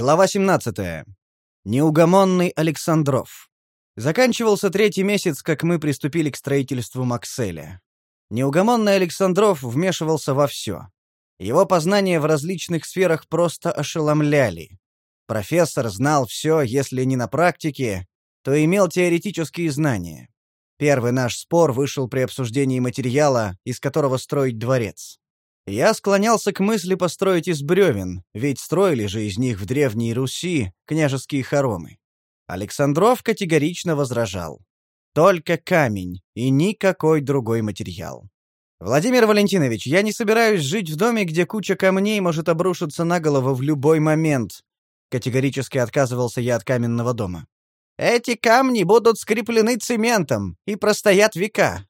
Глава 17. Неугомонный Александров. Заканчивался третий месяц, как мы приступили к строительству Макселя. Неугомонный Александров вмешивался во все. Его познания в различных сферах просто ошеломляли. Профессор знал все, если не на практике, то имел теоретические знания. Первый наш спор вышел при обсуждении материала, из которого строить дворец. Я склонялся к мысли построить из бревен, ведь строили же из них в Древней Руси княжеские хоромы. Александров категорично возражал. Только камень и никакой другой материал. Владимир Валентинович, я не собираюсь жить в доме, где куча камней может обрушиться на голову в любой момент. Категорически отказывался я от каменного дома. Эти камни будут скреплены цементом и простоят века.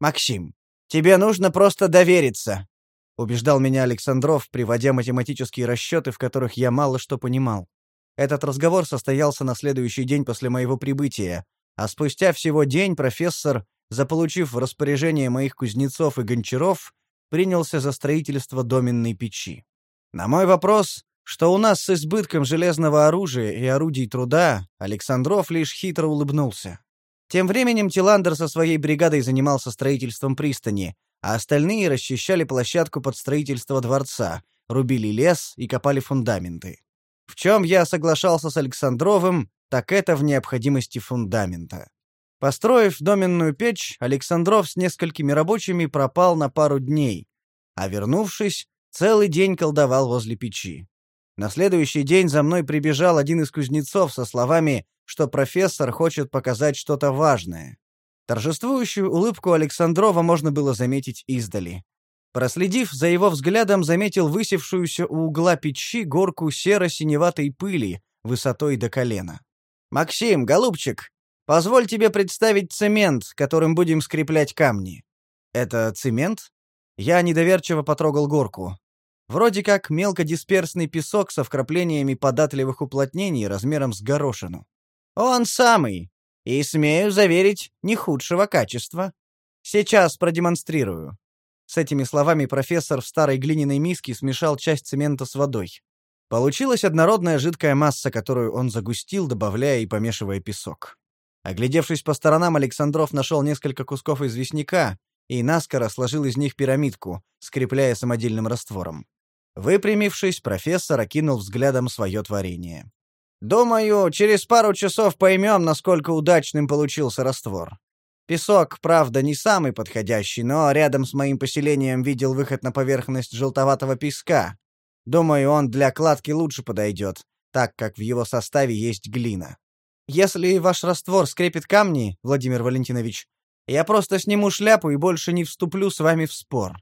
Максим, тебе нужно просто довериться убеждал меня Александров, приводя математические расчеты, в которых я мало что понимал. Этот разговор состоялся на следующий день после моего прибытия, а спустя всего день профессор, заполучив в распоряжение моих кузнецов и гончаров, принялся за строительство доменной печи. На мой вопрос, что у нас с избытком железного оружия и орудий труда, Александров лишь хитро улыбнулся. Тем временем Тиландер со своей бригадой занимался строительством пристани, а остальные расчищали площадку под строительство дворца, рубили лес и копали фундаменты. В чем я соглашался с Александровым, так это в необходимости фундамента. Построив доменную печь, Александров с несколькими рабочими пропал на пару дней, а вернувшись, целый день колдовал возле печи. На следующий день за мной прибежал один из кузнецов со словами, что профессор хочет показать что-то важное. Торжествующую улыбку Александрова можно было заметить издали. Проследив за его взглядом, заметил высевшуюся у угла печи горку серо-синеватой пыли высотой до колена. «Максим, голубчик, позволь тебе представить цемент, которым будем скреплять камни». «Это цемент?» Я недоверчиво потрогал горку. Вроде как мелкодисперсный песок со вкраплениями податливых уплотнений размером с горошину. «Он самый!» И, смею заверить, не худшего качества. Сейчас продемонстрирую». С этими словами профессор в старой глиняной миске смешал часть цемента с водой. Получилась однородная жидкая масса, которую он загустил, добавляя и помешивая песок. Оглядевшись по сторонам, Александров нашел несколько кусков известняка и наскоро сложил из них пирамидку, скрепляя самодельным раствором. Выпрямившись, профессор окинул взглядом свое творение. Думаю, через пару часов поймем, насколько удачным получился раствор. Песок, правда, не самый подходящий, но рядом с моим поселением видел выход на поверхность желтоватого песка. Думаю, он для кладки лучше подойдет, так как в его составе есть глина. Если ваш раствор скрепит камни, Владимир Валентинович, я просто сниму шляпу и больше не вступлю с вами в спор.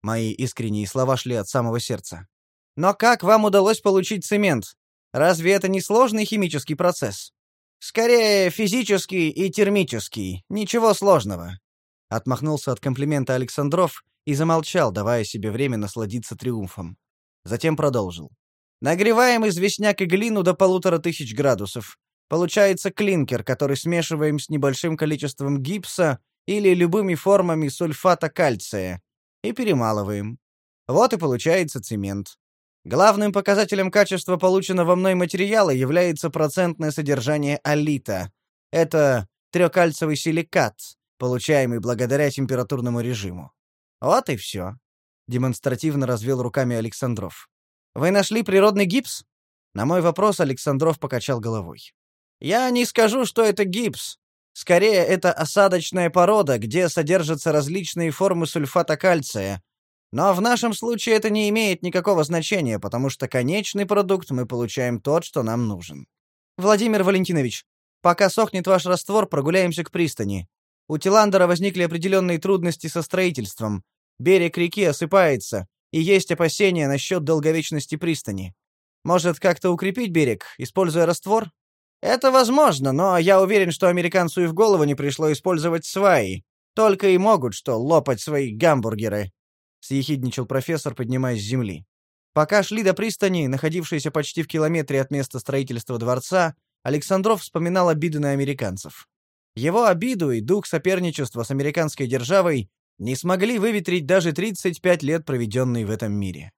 Мои искренние слова шли от самого сердца. Но как вам удалось получить цемент? Разве это не сложный химический процесс? Скорее, физический и термический. Ничего сложного. Отмахнулся от комплимента Александров и замолчал, давая себе время насладиться триумфом. Затем продолжил. Нагреваем известняк и глину до полутора тысяч градусов. Получается клинкер, который смешиваем с небольшим количеством гипса или любыми формами сульфата кальция и перемалываем. Вот и получается цемент. Главным показателем качества полученного мной материала является процентное содержание алита. Это трёкальцевый силикат, получаемый благодаря температурному режиму. Вот и все. Демонстративно развел руками Александров. Вы нашли природный гипс? На мой вопрос Александров покачал головой. Я не скажу, что это гипс. Скорее, это осадочная порода, где содержатся различные формы сульфата кальция, но в нашем случае это не имеет никакого значения, потому что конечный продукт мы получаем тот, что нам нужен. Владимир Валентинович, пока сохнет ваш раствор, прогуляемся к пристани. У Тиландера возникли определенные трудности со строительством. Берег реки осыпается, и есть опасения насчет долговечности пристани. Может, как-то укрепить берег, используя раствор? Это возможно, но я уверен, что американцу и в голову не пришло использовать сваи. Только и могут что лопать свои гамбургеры съехидничал профессор, поднимаясь с земли. Пока шли до пристани, находившейся почти в километре от места строительства дворца, Александров вспоминал обиды на американцев. Его обиду и дух соперничества с американской державой не смогли выветрить даже 35 лет, проведенные в этом мире.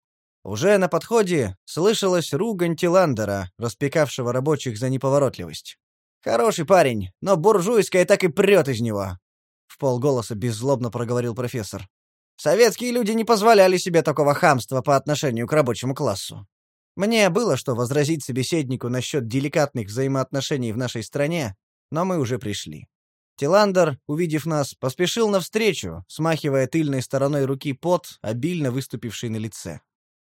Уже на подходе слышалась ругань Тиландера, распекавшего рабочих за неповоротливость. «Хороший парень, но буржуйская так и прет из него!» В полголоса беззлобно проговорил профессор. «Советские люди не позволяли себе такого хамства по отношению к рабочему классу. Мне было что возразить собеседнику насчет деликатных взаимоотношений в нашей стране, но мы уже пришли. Тиландер, увидев нас, поспешил навстречу, смахивая тыльной стороной руки пот, обильно выступивший на лице.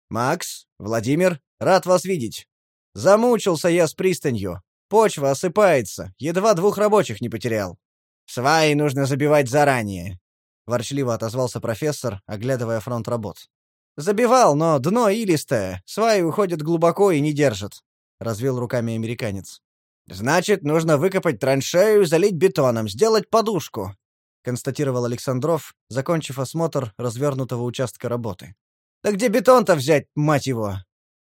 «Макс, Владимир, рад вас видеть. Замучился я с пристанью. Почва осыпается, едва двух рабочих не потерял. Сваи нужно забивать заранее», — ворчливо отозвался профессор, оглядывая фронт работ. Забивал, но дно илистое, сваи уходят глубоко и не держат, развел руками американец. Значит, нужно выкопать траншею, залить бетоном, сделать подушку, констатировал Александров, закончив осмотр развернутого участка работы. Да где бетон-то взять, мать его?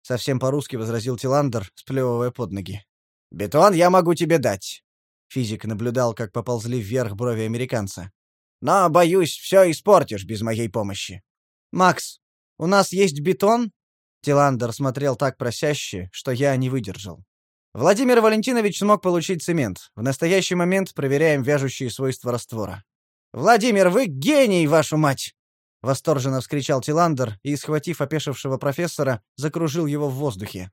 совсем по-русски возразил Тиландер, сплевывая под ноги. Бетон я могу тебе дать. Физик наблюдал, как поползли вверх брови американца. Но боюсь, все испортишь без моей помощи. Макс, у нас есть бетон?» Тиландер смотрел так просяще, что я не выдержал. Владимир Валентинович смог получить цемент. В настоящий момент проверяем вяжущие свойства раствора. «Владимир, вы гений, вашу мать!» Восторженно вскричал Тиландер и, схватив опешившего профессора, закружил его в воздухе.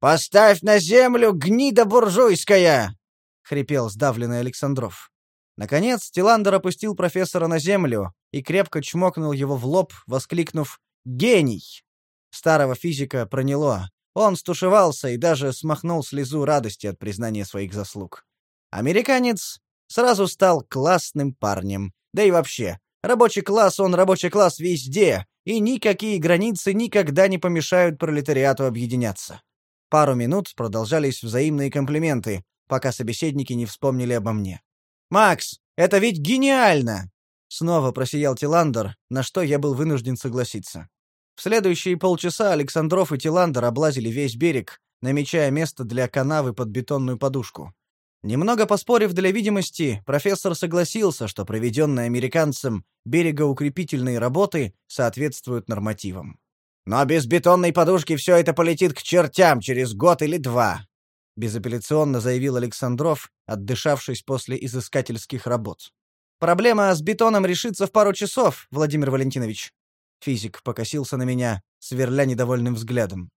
«Поставь на землю, гнида буржуйская!» — хрипел сдавленный Александров. Наконец, Тиландер опустил профессора на землю и крепко чмокнул его в лоб, воскликнув Гений! Старого физика проняло. Он стушевался и даже смахнул слезу радости от признания своих заслуг. Американец сразу стал классным парнем. Да и вообще, рабочий класс, он рабочий класс везде, и никакие границы никогда не помешают пролетариату объединяться. Пару минут продолжались взаимные комплименты, пока собеседники не вспомнили обо мне. «Макс, это ведь гениально!» Снова просиял Тиландер, на что я был вынужден согласиться. В следующие полчаса Александров и Тиландер облазили весь берег, намечая место для канавы под бетонную подушку. Немного поспорив для видимости, профессор согласился, что проведенные американцем берегоукрепительные работы соответствуют нормативам. «Но без бетонной подушки все это полетит к чертям через год или два», безапелляционно заявил Александров, отдышавшись после изыскательских работ. «Проблема с бетоном решится в пару часов, Владимир Валентинович», Физик покосился на меня, сверля недовольным взглядом.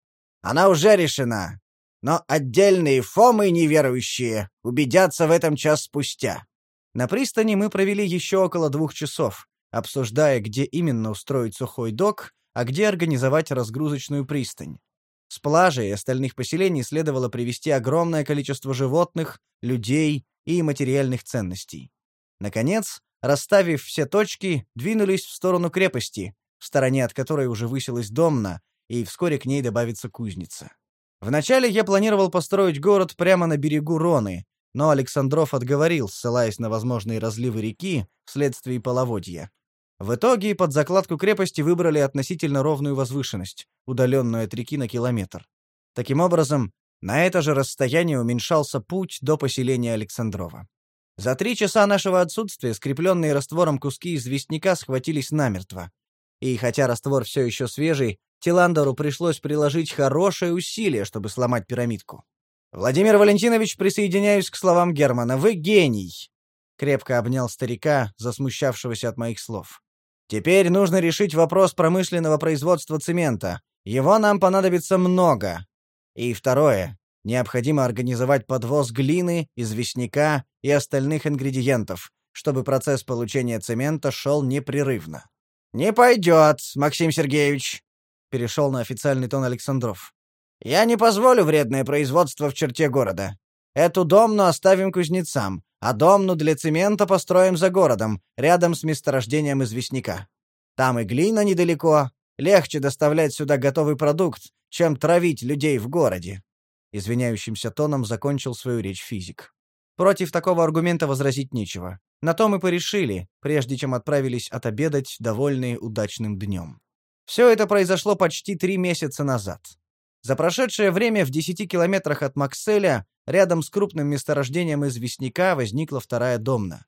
«Она уже решена. Но отдельные фомы неверующие убедятся в этом час спустя». На пристани мы провели еще около двух часов, обсуждая, где именно устроить сухой док, а где организовать разгрузочную пристань. С плажей и остальных поселений следовало привезти огромное количество животных, людей и материальных ценностей. Наконец, расставив все точки, двинулись в сторону крепости, в стороне от которой уже высилась домна, и вскоре к ней добавится кузница. Вначале я планировал построить город прямо на берегу Роны, но Александров отговорил, ссылаясь на возможные разливы реки вследствие половодья. В итоге под закладку крепости выбрали относительно ровную возвышенность, удаленную от реки на километр. Таким образом, на это же расстояние уменьшался путь до поселения Александрова. За три часа нашего отсутствия скрепленные раствором куски известняка схватились намертво. И хотя раствор все еще свежий, Тиландеру пришлось приложить хорошее усилие, чтобы сломать пирамидку. «Владимир Валентинович, присоединяюсь к словам Германа. Вы гений!» Крепко обнял старика, засмущавшегося от моих слов. «Теперь нужно решить вопрос промышленного производства цемента. Его нам понадобится много. И второе. Необходимо организовать подвоз глины, известняка и остальных ингредиентов, чтобы процесс получения цемента шел непрерывно. «Не пойдет, Максим Сергеевич», — перешел на официальный тон Александров. «Я не позволю вредное производство в черте города. Эту домну оставим кузнецам, а домну для цемента построим за городом, рядом с месторождением известняка. Там и глина недалеко, легче доставлять сюда готовый продукт, чем травить людей в городе». Извиняющимся тоном закончил свою речь физик. Против такого аргумента возразить нечего. На то мы порешили, прежде чем отправились отобедать, довольные удачным днем. Все это произошло почти три месяца назад. За прошедшее время в 10 километрах от Макселя, рядом с крупным месторождением известняка, возникла вторая домна.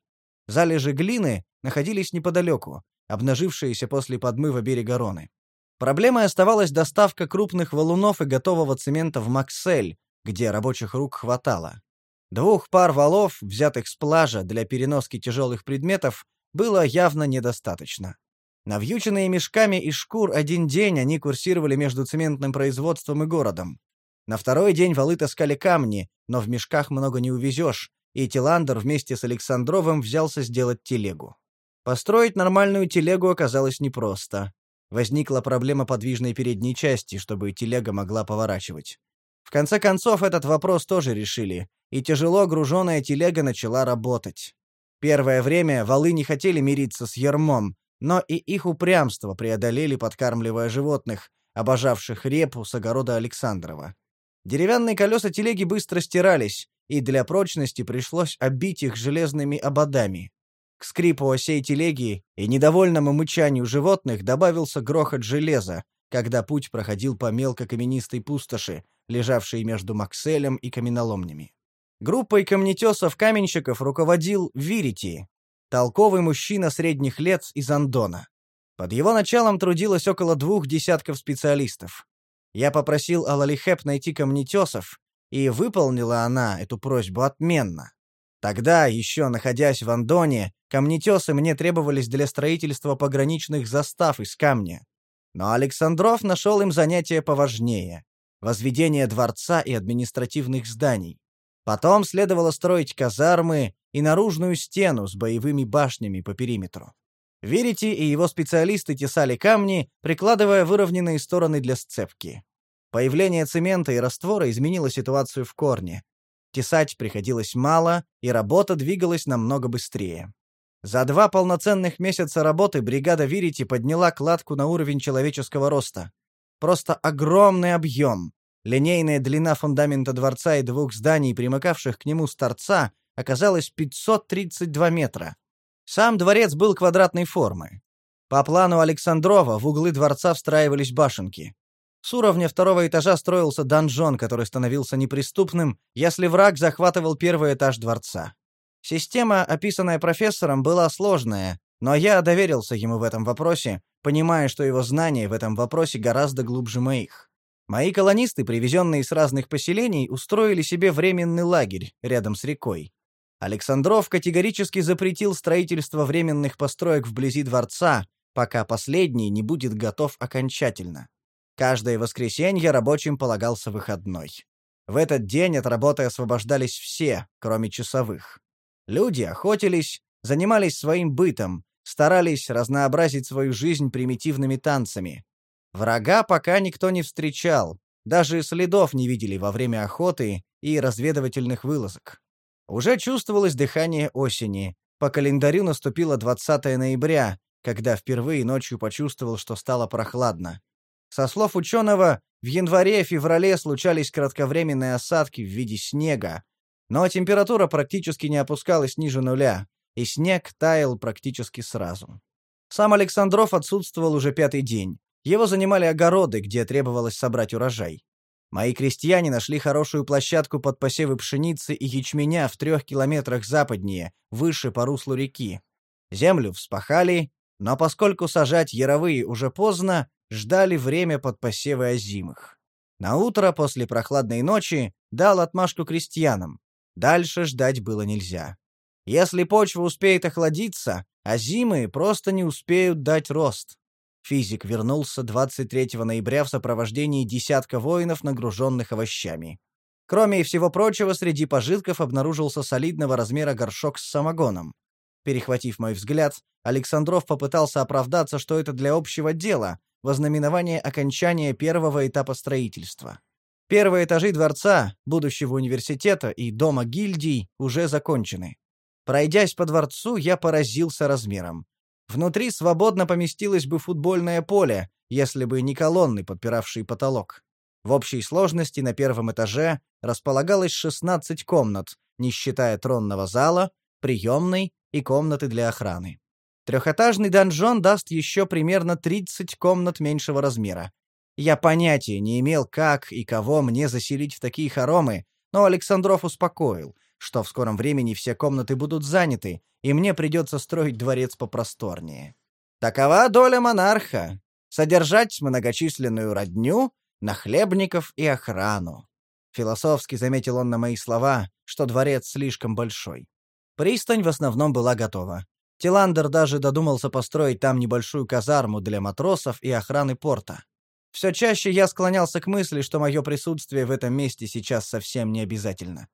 Залежи глины находились неподалеку, обнажившиеся после подмыва берега Роны. Проблемой оставалась доставка крупных валунов и готового цемента в Максель, где рабочих рук хватало. Двух пар валов, взятых с плажа для переноски тяжелых предметов, было явно недостаточно. Навьюченные мешками из шкур один день они курсировали между цементным производством и городом. На второй день валы таскали камни, но в мешках много не увезешь, и Тиландер вместе с Александровым взялся сделать телегу. Построить нормальную телегу оказалось непросто. Возникла проблема подвижной передней части, чтобы телега могла поворачивать. В конце концов, этот вопрос тоже решили, и тяжело груженная телега начала работать. Первое время валы не хотели мириться с ермом, но и их упрямство преодолели, подкармливая животных, обожавших репу с огорода Александрова. Деревянные колеса телеги быстро стирались, и для прочности пришлось обить их железными ободами. К скрипу осей телеги и недовольному мычанию животных добавился грохот железа, когда путь проходил по мелкокаменистой пустоши, лежавшей между Макселем и каменоломнями. Группой камнетесов-каменщиков руководил Вирити, толковый мужчина средних лет из Андона. Под его началом трудилось около двух десятков специалистов. Я попросил Алалихеп найти камнетесов, и выполнила она эту просьбу отменно. Тогда, еще находясь в Андоне, камнетесы мне требовались для строительства пограничных застав из камня. Но Александров нашел им занятие поважнее — возведение дворца и административных зданий. Потом следовало строить казармы и наружную стену с боевыми башнями по периметру. Верите, и его специалисты тесали камни, прикладывая выровненные стороны для сцепки. Появление цемента и раствора изменило ситуацию в корне. Тесать приходилось мало, и работа двигалась намного быстрее. За два полноценных месяца работы бригада Вирити подняла кладку на уровень человеческого роста. Просто огромный объем. Линейная длина фундамента дворца и двух зданий, примыкавших к нему с торца, оказалась 532 метра. Сам дворец был квадратной формы. По плану Александрова в углы дворца встраивались башенки. С уровня второго этажа строился донжон, который становился неприступным, если враг захватывал первый этаж дворца. Система, описанная профессором, была сложная, но я доверился ему в этом вопросе, понимая, что его знания в этом вопросе гораздо глубже моих. Мои колонисты, привезенные с разных поселений, устроили себе временный лагерь рядом с рекой. Александров категорически запретил строительство временных построек вблизи дворца, пока последний не будет готов окончательно. Каждое воскресенье рабочим полагался выходной. В этот день от работы освобождались все, кроме часовых. Люди охотились, занимались своим бытом, старались разнообразить свою жизнь примитивными танцами. Врага пока никто не встречал, даже следов не видели во время охоты и разведывательных вылазок. Уже чувствовалось дыхание осени. По календарю наступило 20 ноября, когда впервые ночью почувствовал, что стало прохладно. Со слов ученого, в январе-феврале случались кратковременные осадки в виде снега, но температура практически не опускалась ниже нуля, и снег таял практически сразу. Сам Александров отсутствовал уже пятый день. Его занимали огороды, где требовалось собрать урожай. Мои крестьяне нашли хорошую площадку под посевы пшеницы и ячменя в трех километрах западнее, выше по руслу реки. Землю вспахали, но поскольку сажать яровые уже поздно, ждали время под посевы озимых. На утро после прохладной ночи дал отмашку крестьянам. Дальше ждать было нельзя. Если почва успеет охладиться, озимые просто не успеют дать рост. Физик вернулся 23 ноября в сопровождении десятка воинов, нагруженных овощами. Кроме всего прочего, среди пожитков обнаружился солидного размера горшок с самогоном. Перехватив мой взгляд, Александров попытался оправдаться, что это для общего дела, вознаменование окончания первого этапа строительства. Первые этажи дворца, будущего университета и дома гильдий уже закончены. Пройдясь по дворцу, я поразился размером. Внутри свободно поместилось бы футбольное поле, если бы не колонны, подпиравшие потолок. В общей сложности на первом этаже располагалось 16 комнат, не считая тронного зала, приемной и комнаты для охраны. Трехэтажный донжон даст еще примерно 30 комнат меньшего размера. Я понятия не имел, как и кого мне заселить в такие хоромы, но Александров успокоил, что в скором времени все комнаты будут заняты, и мне придется строить дворец попросторнее. Такова доля монарха. Содержать многочисленную родню, нахлебников и охрану. Философски заметил он на мои слова, что дворец слишком большой. Пристань в основном была готова. Тиландер даже додумался построить там небольшую казарму для матросов и охраны порта. Все чаще я склонялся к мысли, что мое присутствие в этом месте сейчас совсем не обязательно.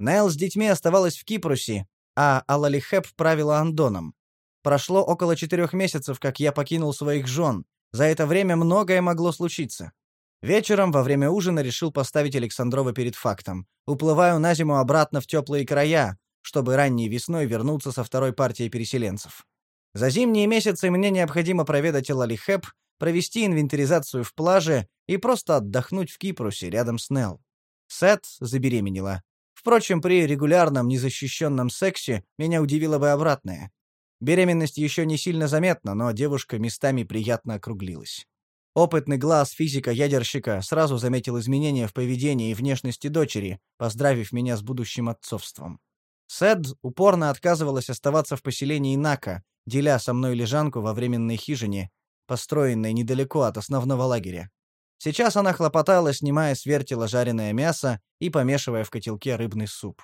Нел с детьми оставалась в Кипрусе, а Алалихеп правила Андоном. Прошло около четырех месяцев, как я покинул своих жен. За это время многое могло случиться. Вечером во время ужина решил поставить Александрова перед фактом. Уплываю на зиму обратно в теплые края, чтобы ранней весной вернуться со второй партией переселенцев. За зимние месяцы мне необходимо проведать Лалихеп, провести инвентаризацию в плаже и просто отдохнуть в Кипрусе рядом с Нел. Сет забеременела. Впрочем, при регулярном незащищенном сексе меня удивило бы обратное. Беременность еще не сильно заметна, но девушка местами приятно округлилась. Опытный глаз физика-ядерщика сразу заметил изменения в поведении и внешности дочери, поздравив меня с будущим отцовством. Сэд упорно отказывалась оставаться в поселении Нака, деля со мной лежанку во временной хижине, построенной недалеко от основного лагеря. Сейчас она хлопотала, снимая с вертела жареное мясо и помешивая в котелке рыбный суп.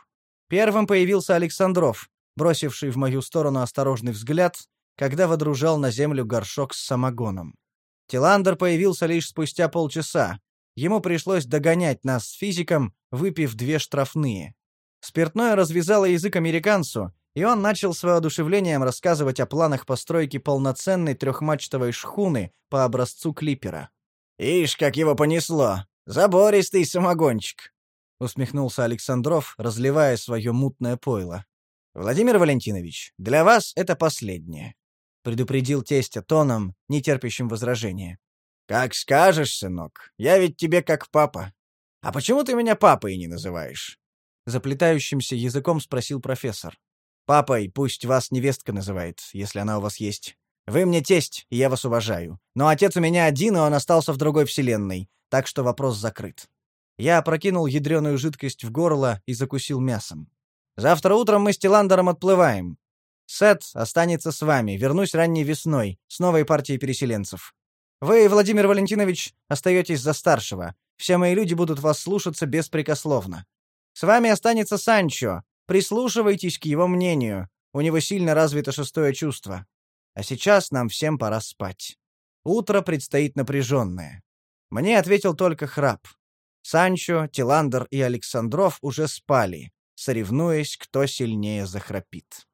Первым появился Александров, бросивший в мою сторону осторожный взгляд, когда водружал на землю горшок с самогоном. Тиландер появился лишь спустя полчаса. Ему пришлось догонять нас с физиком, выпив две штрафные. Спиртное развязало язык американцу, и он начал с воодушевлением рассказывать о планах постройки полноценной трехмачтовой шхуны по образцу клипера. «Ишь, как его понесло! Забористый самогончик!» — усмехнулся Александров, разливая свое мутное пойло. «Владимир Валентинович, для вас это последнее предупредил тестя тоном, не терпящим возражения. Как скажешь, сынок. Я ведь тебе как папа. А почему ты меня папой не называешь? заплетающимся языком спросил профессор. Папой пусть вас невестка называет, если она у вас есть. Вы мне тесть, и я вас уважаю. Но отец у меня один, и он остался в другой вселенной, так что вопрос закрыт. Я опрокинул ядреную жидкость в горло и закусил мясом. Завтра утром мы с Тиландером отплываем. Сет останется с вами. Вернусь ранней весной с новой партией переселенцев. Вы, Владимир Валентинович, остаетесь за старшего. Все мои люди будут вас слушаться беспрекословно. С вами останется Санчо. Прислушивайтесь к его мнению. У него сильно развито шестое чувство. А сейчас нам всем пора спать. Утро предстоит напряженное. Мне ответил только храп. Санчо, Тиландер и Александров уже спали, соревнуясь, кто сильнее захрапит.